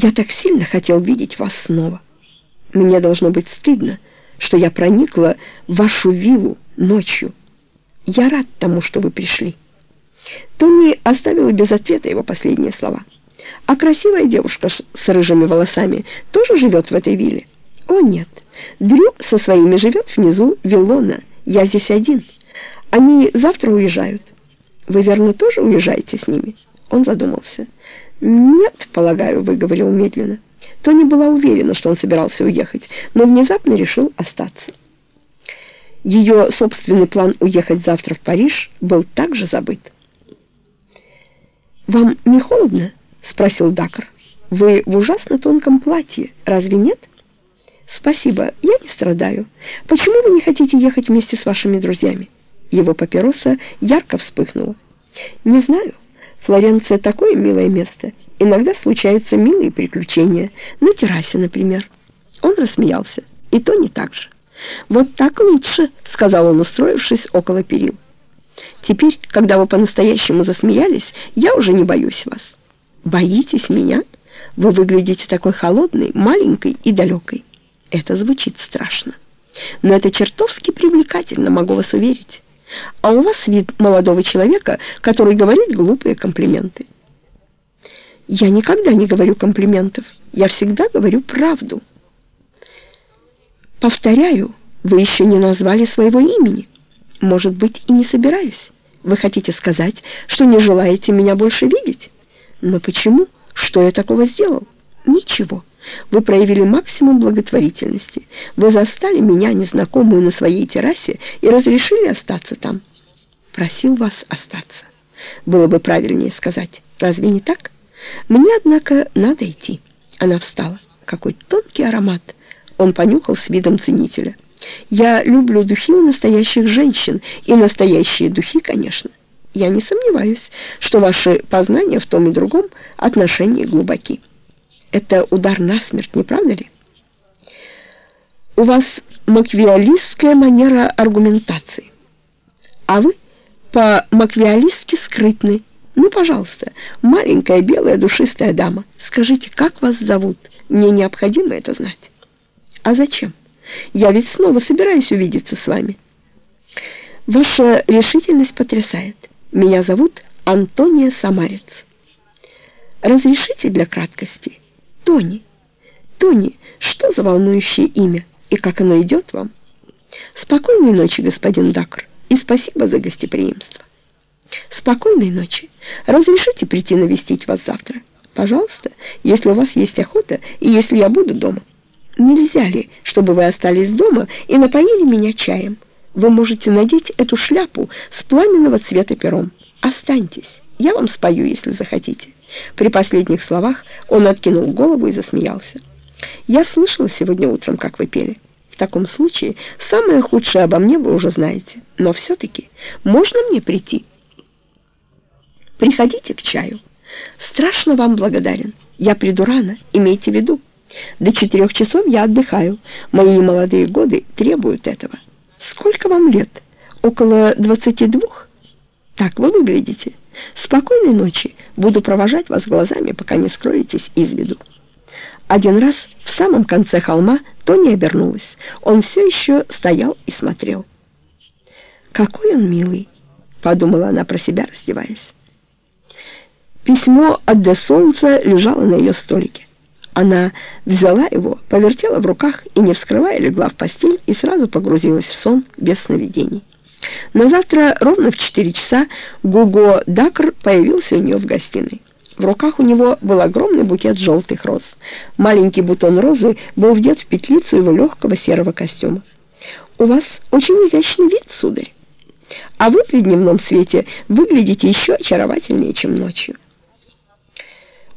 Я так сильно хотел видеть вас снова. Мне должно быть стыдно, что я проникла в вашу виллу ночью. Я рад тому, что вы пришли». Томми оставила без ответа его последние слова. «А красивая девушка с рыжими волосами тоже живет в этой вилле?» «О, нет. Дрю со своими живет внизу Виллона. Я здесь один. Они завтра уезжают». «Вы, верно, тоже уезжаете с ними?» Он задумался. «Нет, полагаю», — выговорил медленно. Тони была уверена, что он собирался уехать, но внезапно решил остаться. Ее собственный план уехать завтра в Париж был также забыт. «Вам не холодно?» — спросил Дакар. «Вы в ужасно тонком платье, разве нет?» «Спасибо, я не страдаю. Почему вы не хотите ехать вместе с вашими друзьями?» Его папироса ярко вспыхнула. «Не знаю. Флоренция такое милое место. Иногда случаются милые приключения. На террасе, например». Он рассмеялся. И то не так же. «Вот так лучше», — сказал он, устроившись около перил. «Теперь, когда вы по-настоящему засмеялись, я уже не боюсь вас». «Боитесь меня? Вы выглядите такой холодной, маленькой и далекой». Это звучит страшно. Но это чертовски привлекательно, могу вас уверить. А у вас вид молодого человека, который говорит глупые комплименты. Я никогда не говорю комплиментов. Я всегда говорю правду. Повторяю, вы еще не назвали своего имени. Может быть, и не собираюсь. Вы хотите сказать, что не желаете меня больше видеть? Но почему? Что я такого сделал? Ничего. Вы проявили максимум благотворительности. Вы застали меня, незнакомую, на своей террасе и разрешили остаться там. Просил вас остаться. Было бы правильнее сказать. Разве не так? Мне, однако, надо идти. Она встала. Какой тонкий аромат. Он понюхал с видом ценителя. Я люблю духи у настоящих женщин, и настоящие духи, конечно. Я не сомневаюсь, что ваши познания в том и другом отношении глубоки. Это удар насмерть, не правда ли? У вас маквиалистская манера аргументации. А вы по-маквиалистски скрытны. Ну, пожалуйста, маленькая белая душистая дама, скажите, как вас зовут? Мне необходимо это знать. А зачем? Я ведь снова собираюсь увидеться с вами. Ваша решительность потрясает. Меня зовут Антония Самарец. Разрешите для краткости? Тони. Тони, что за волнующее имя? И как оно идет вам? Спокойной ночи, господин Дакр, и спасибо за гостеприимство. Спокойной ночи. Разрешите прийти навестить вас завтра? Пожалуйста, если у вас есть охота, и если я буду дома. Нельзя ли, чтобы вы остались дома и напоили меня чаем? Вы можете надеть эту шляпу с пламенного цвета пером. Останьтесь, я вам спою, если захотите. При последних словах он откинул голову и засмеялся. «Я слышала сегодня утром, как вы пели. В таком случае самое худшее обо мне вы уже знаете. Но все-таки можно мне прийти?» «Приходите к чаю. Страшно вам благодарен. Я приду рано, имейте в виду. До четырех часов я отдыхаю. Мои молодые годы требуют этого. Сколько вам лет? Около двадцати двух? Так вы выглядите». Спокойной ночи. Буду провожать вас глазами, пока не скроетесь из виду. Один раз в самом конце холма Тони обернулась. Он все еще стоял и смотрел. «Какой он милый!» — подумала она про себя, раздеваясь. Письмо от Де Солнца лежало на ее столике. Она взяла его, повертела в руках и, не вскрывая, легла в постель и сразу погрузилась в сон без сновидений. На завтра ровно в 4 часа Гуго Дакр появился у нее в гостиной. В руках у него был огромный букет желтых роз. Маленький бутон розы был вдет в петлицу его легкого серого костюма. «У вас очень изящный вид, сударь. А вы при дневном свете выглядите еще очаровательнее, чем ночью».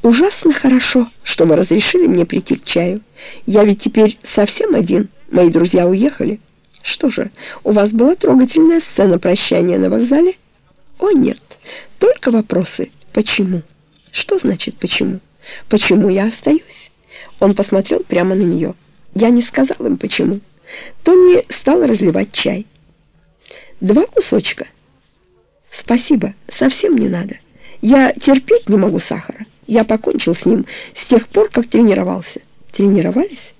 «Ужасно хорошо, что вы разрешили мне прийти к чаю. Я ведь теперь совсем один, мои друзья уехали». Что же, у вас была трогательная сцена прощания на вокзале? О, нет, только вопросы. Почему? Что значит «почему»? Почему я остаюсь? Он посмотрел прямо на нее. Я не сказал им «почему». Томми стал разливать чай. Два кусочка. Спасибо, совсем не надо. Я терпеть не могу сахара. Я покончил с ним с тех пор, как тренировался. Тренировались?